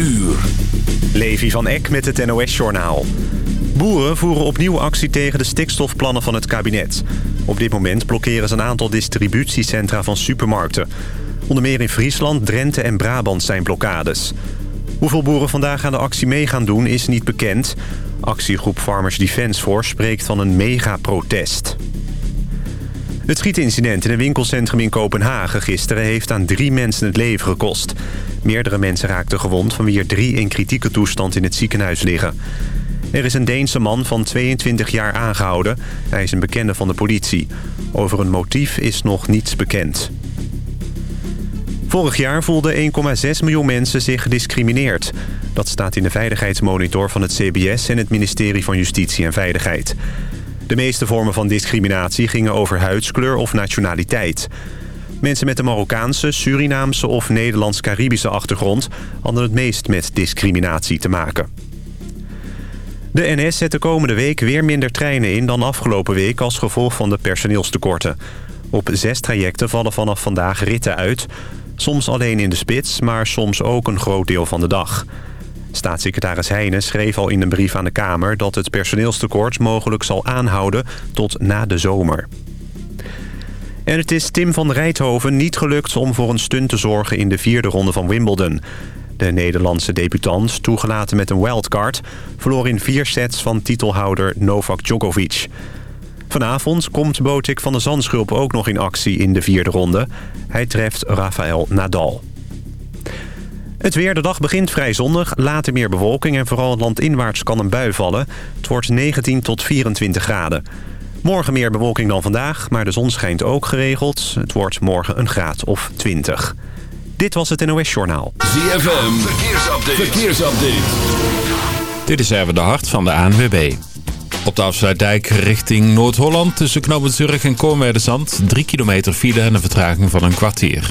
uur. Levi van Eck met het NOS-journaal. Boeren voeren opnieuw actie tegen de stikstofplannen van het kabinet. Op dit moment blokkeren ze een aantal distributiecentra van supermarkten. Onder meer in Friesland, Drenthe en Brabant zijn blokkades. Hoeveel boeren vandaag aan de actie mee gaan doen is niet bekend. Actiegroep Farmers Defence Force spreekt van een megaprotest. Het schietincident in een winkelcentrum in Kopenhagen gisteren... heeft aan drie mensen het leven gekost. Meerdere mensen raakten gewond... van wie er drie in kritieke toestand in het ziekenhuis liggen. Er is een Deense man van 22 jaar aangehouden. Hij is een bekende van de politie. Over een motief is nog niets bekend. Vorig jaar voelden 1,6 miljoen mensen zich gediscrimineerd. Dat staat in de veiligheidsmonitor van het CBS... en het ministerie van Justitie en Veiligheid. De meeste vormen van discriminatie gingen over huidskleur of nationaliteit. Mensen met een Marokkaanse, Surinaamse of Nederlands-Caribische achtergrond... hadden het meest met discriminatie te maken. De NS zet de komende week weer minder treinen in dan afgelopen week... als gevolg van de personeelstekorten. Op zes trajecten vallen vanaf vandaag ritten uit. Soms alleen in de spits, maar soms ook een groot deel van de dag. Staatssecretaris Heijnen schreef al in een brief aan de Kamer... dat het personeelstekort mogelijk zal aanhouden tot na de zomer. En het is Tim van Rijthoven niet gelukt om voor een stunt te zorgen... in de vierde ronde van Wimbledon. De Nederlandse debutant, toegelaten met een wildcard... verloor in vier sets van titelhouder Novak Djokovic. Vanavond komt Botik van de Zandschulp ook nog in actie in de vierde ronde. Hij treft Rafael Nadal. Het weer, de dag begint vrij zonnig, later meer bewolking... en vooral landinwaarts kan een bui vallen. Het wordt 19 tot 24 graden. Morgen meer bewolking dan vandaag, maar de zon schijnt ook geregeld. Het wordt morgen een graad of 20. Dit was het NOS Journaal. ZFM, verkeersupdate. verkeersupdate. Dit is even de hart van de ANWB. Op de afsluitdijk richting Noord-Holland tussen Knoppen en Koornwerderzand... 3 kilometer file en een vertraging van een kwartier.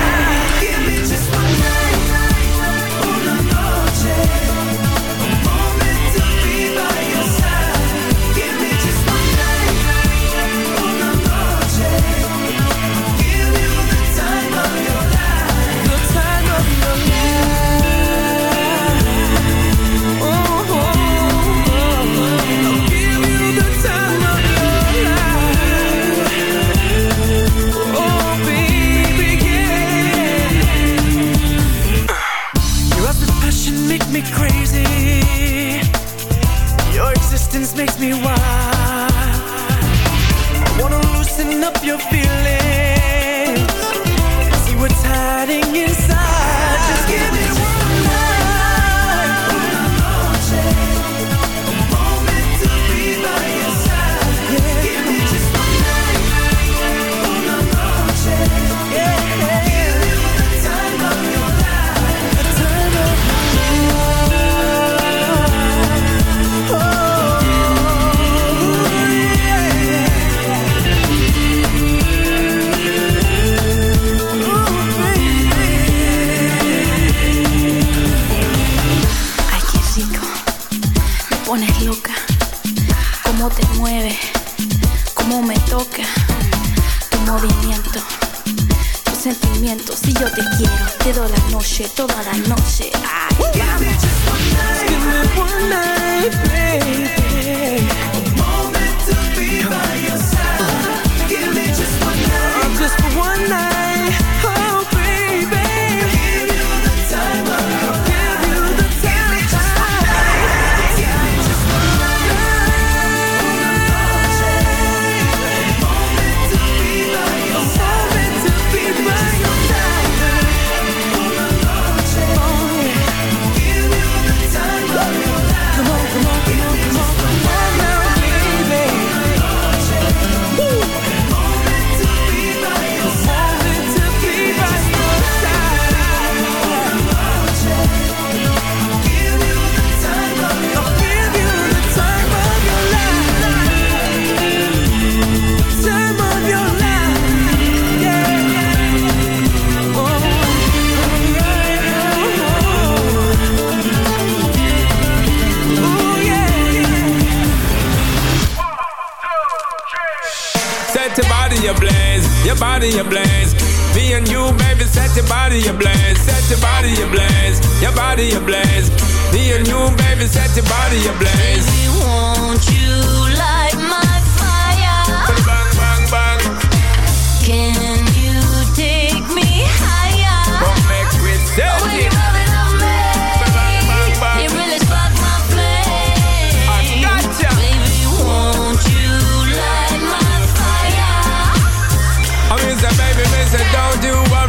makes me wild. I wanna loosen up your feelings. See what's hiding inside. Just give me Si yo te quiero, te doy la noche, toda la noche. Ay, Give me just one night. Give me one night, baby. A moment to be by your side. Give me just one night. just for one night. Body ablaze. Set your body ablaze. Your body ablaze. Me and you, baby, set your body ablaze. Baby, won't you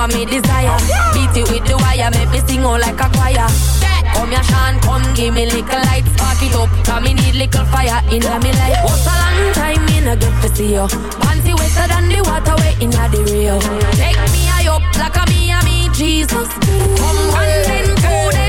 what me desire. Beat it with the wire, make me sing all like a choir. Come here, Sean, come give me little light, spark it up. Cause me need little fire in me life. What's a long time me no get to see you? Panty wetter than the water way in the Rio. Take me high up like a me and me Jesus. Come one then two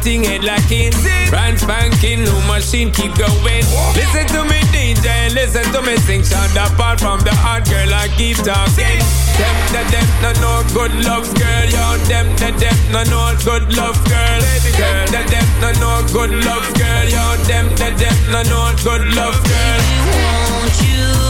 nothing ain't lacking. Brand spanking, new machine keep going. Listen to me DJ, listen to me sing. Sound apart from the hard girl, I keep talking. Them, the them, no no good love girl, yo. Them, the them, no no good love girl. Them, the them, no no good love girl, yo. Them, the them, no no good love girl. Won't you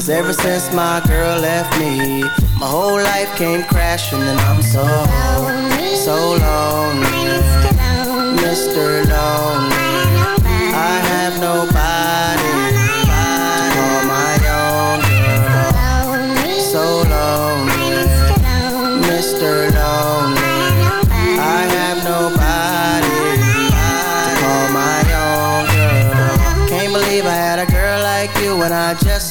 Cause ever since my girl left me, my whole life came crashing and I'm so, so lonely. Mr. Lonely. I have nobody my own. So lonely. Mr. Lonely. I have nobody my own. Can't believe I had a girl like you I just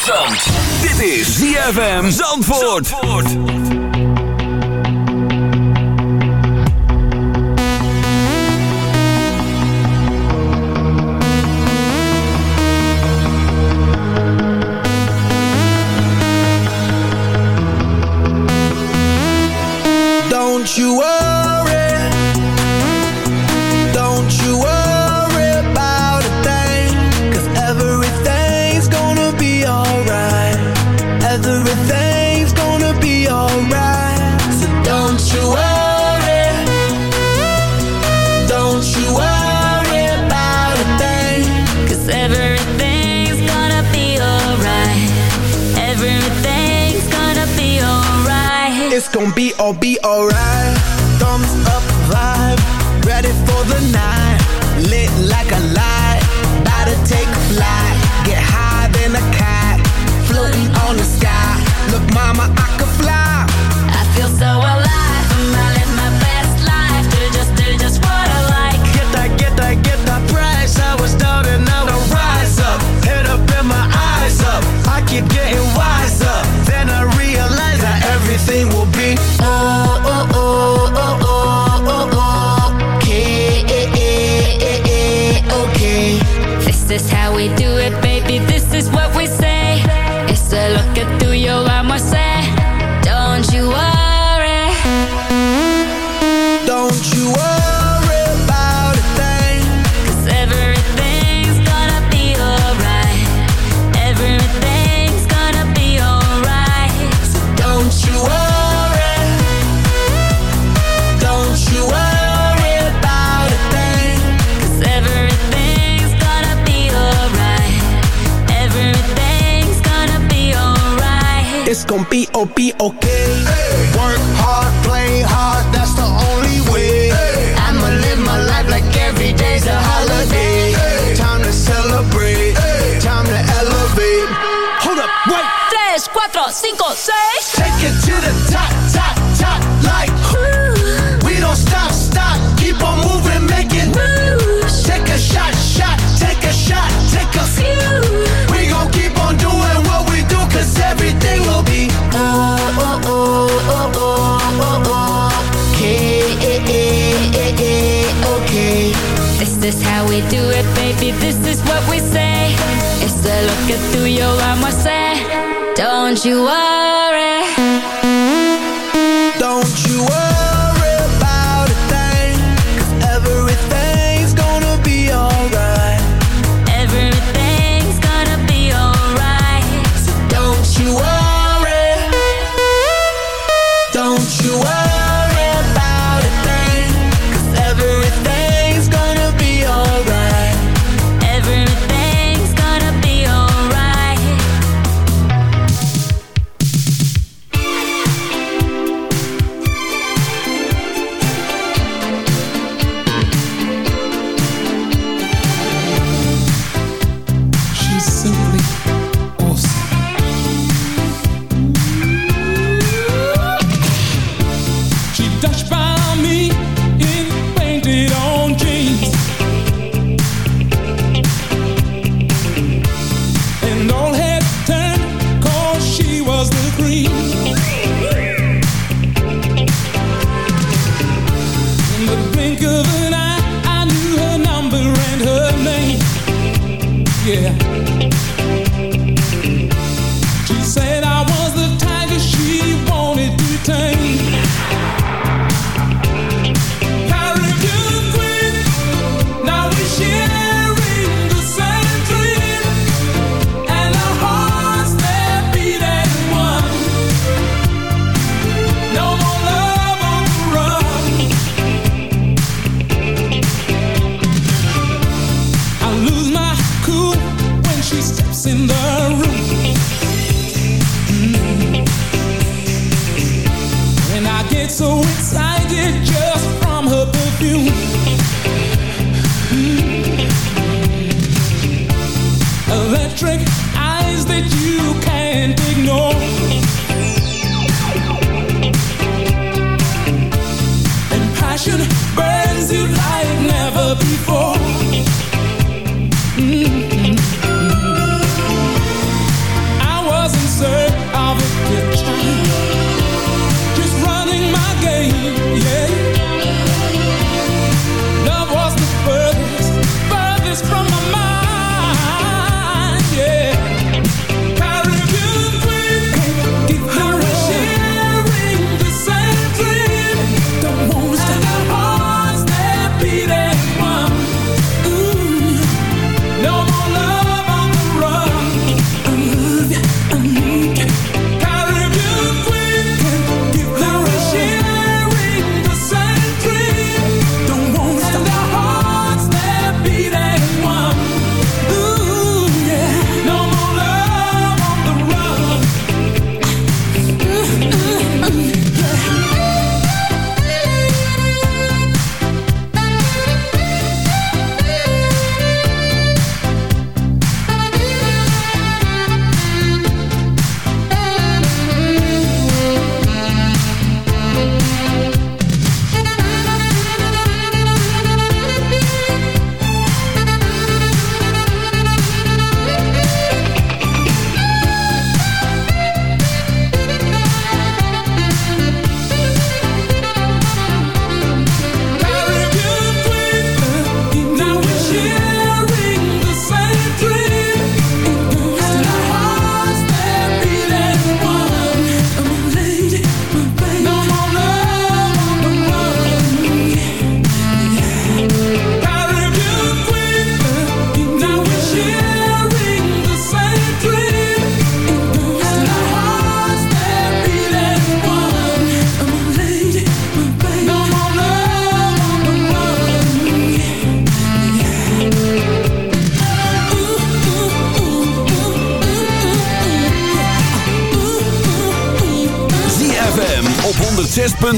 zand. Dit is ZFM Zandvoort. Be. it through your arm, I say. Don't you worry. Dutch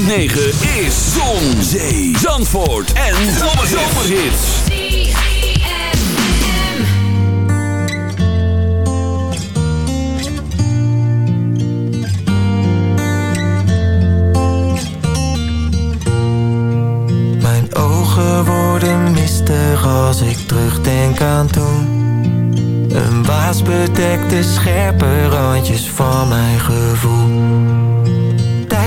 is Zon, Zee, Zandvoort en Zomerhits. Mijn ogen worden mistig als ik terugdenk aan toen. Een waas bedekt de scherpe randjes van mijn gevoel.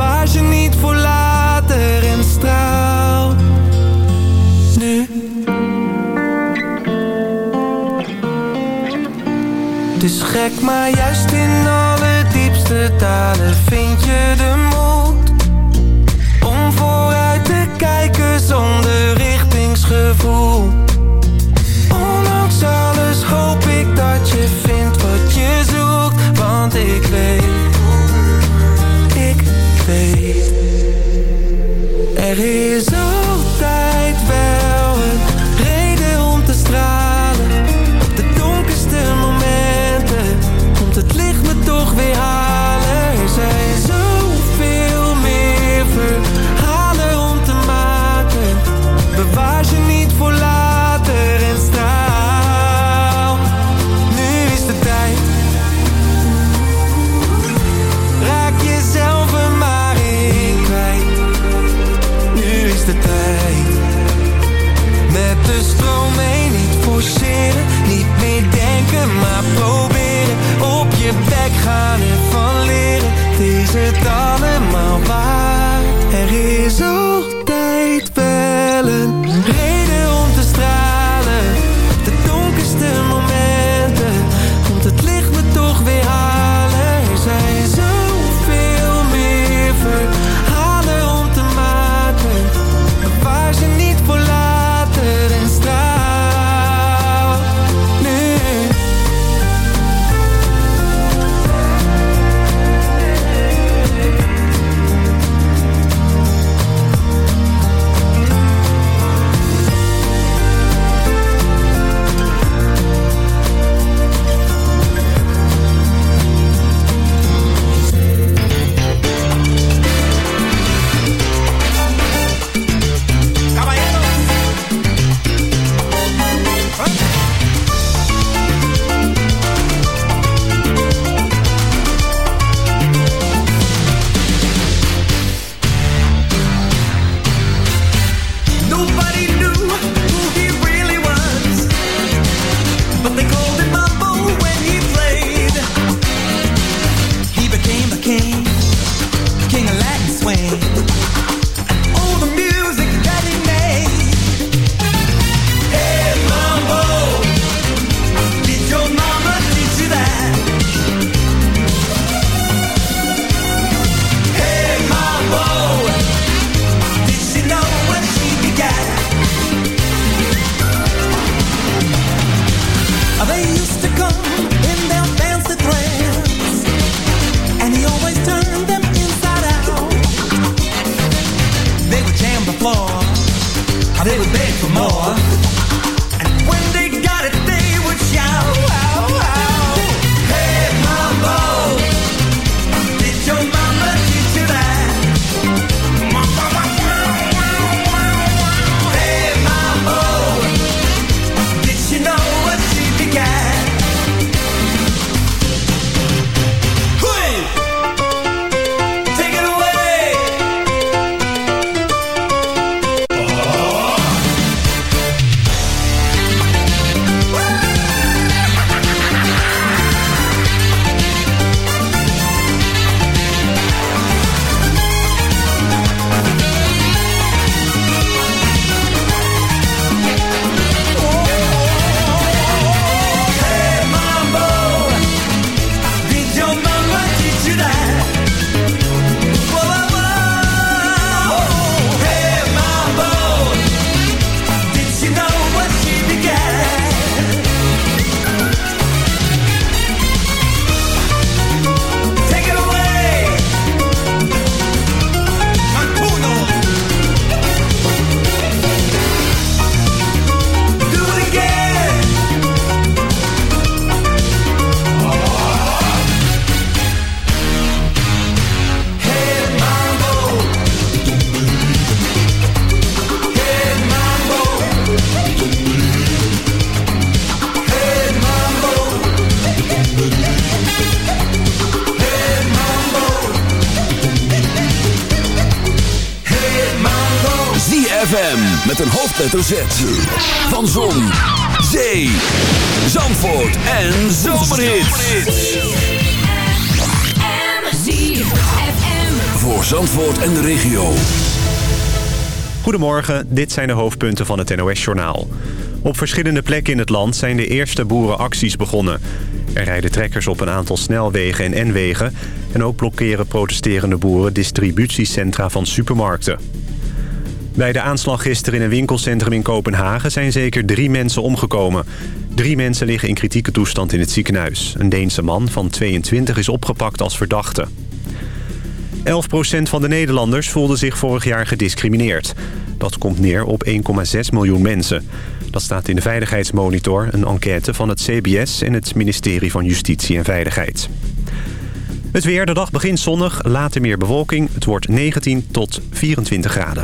Bewaar ze niet voor later en straal. Nu. Is gek, maar juist in alle diepste dalen vind je de moed om vooruit te kijken zonder richtingsgevoel. Ondanks alles hoop ik dat je vindt wat je zoekt, want ik weet, er is altijd wel een reden om te stralen. Op de donkerste momenten komt het licht me toch weer halen. more hoofdletter. Van Zon, Zee, Zandvoort en Zomerhits. Voor Zandvoort en de regio. Goedemorgen, dit zijn de hoofdpunten van het NOS-journaal. Op verschillende plekken in het land zijn de eerste boerenacties begonnen. Er rijden trekkers op een aantal snelwegen en N-wegen... en ook blokkeren protesterende boeren distributiecentra van supermarkten. Bij de aanslag gisteren in een winkelcentrum in Kopenhagen... zijn zeker drie mensen omgekomen. Drie mensen liggen in kritieke toestand in het ziekenhuis. Een Deense man van 22 is opgepakt als verdachte. 11% van de Nederlanders voelde zich vorig jaar gediscrimineerd. Dat komt neer op 1,6 miljoen mensen. Dat staat in de Veiligheidsmonitor, een enquête van het CBS... en het ministerie van Justitie en Veiligheid. Het weer, de dag begint zonnig, later meer bewolking. Het wordt 19 tot 24 graden.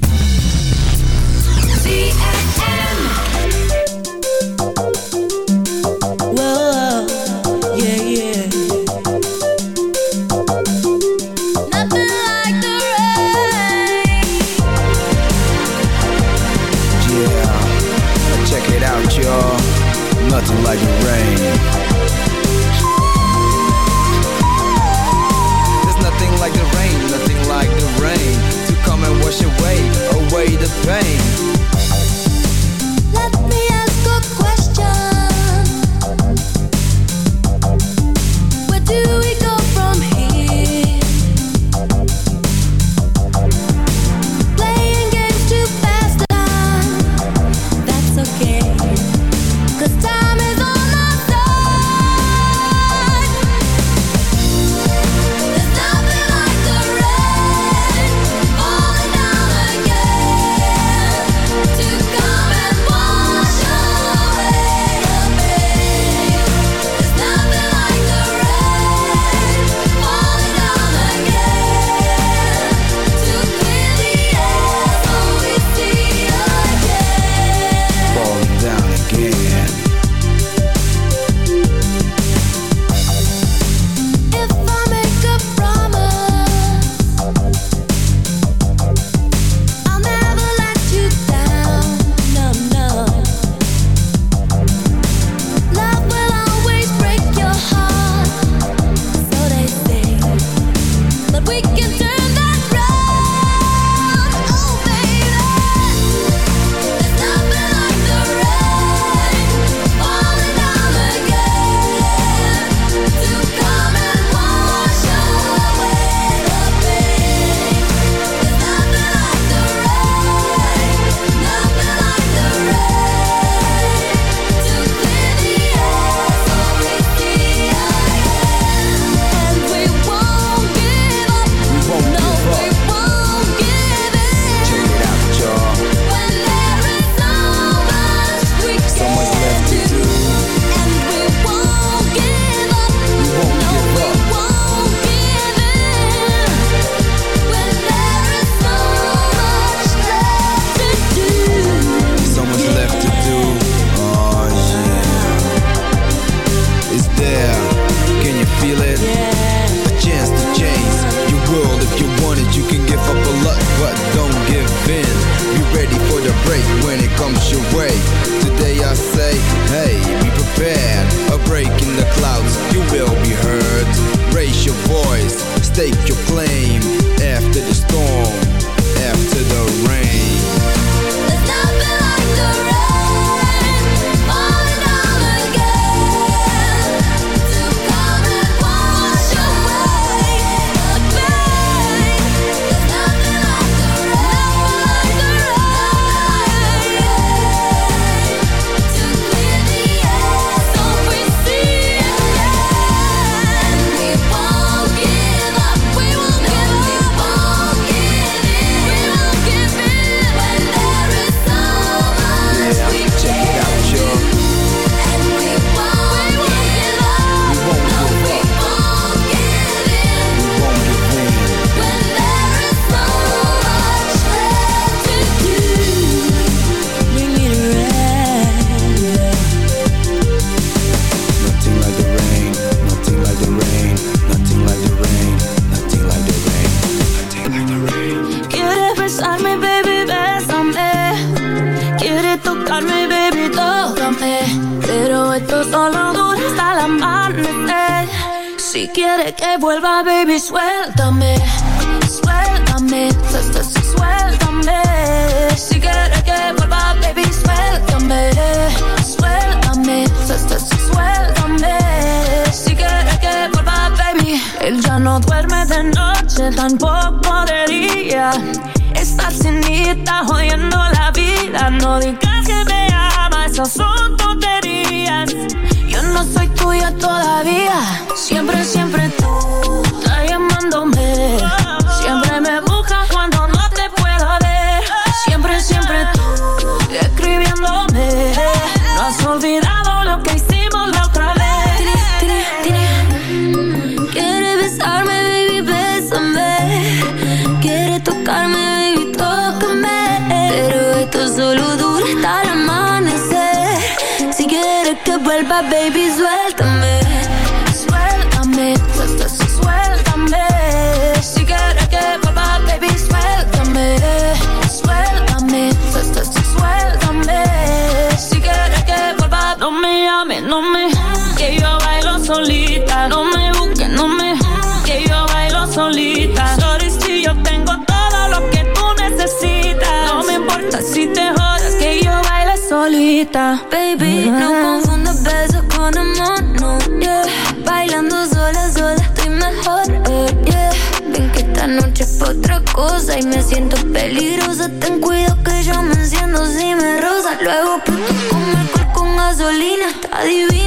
baby. No ah. confundas besos con amor, no, yeah. Bailando sola, sola estoy mejor, eh, yeah. Ven que esta noche es pa otra cosa y me siento peligrosa. Ten cuidado que yo me enciendo si me rosa. Luego puto con alcohol con gasolina, está divino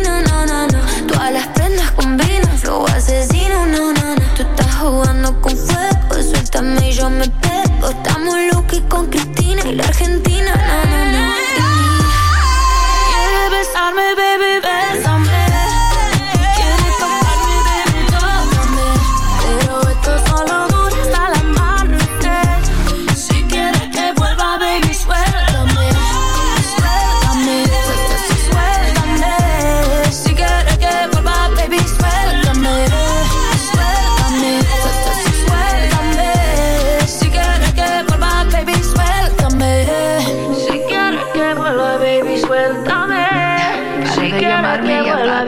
de llamarme y hablar.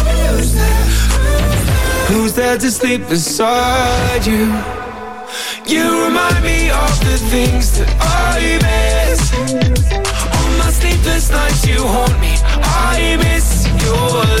Who's there to sleep beside you? You remind me of the things that I miss. On my sleepless nights, you haunt me. I miss your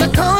the corner.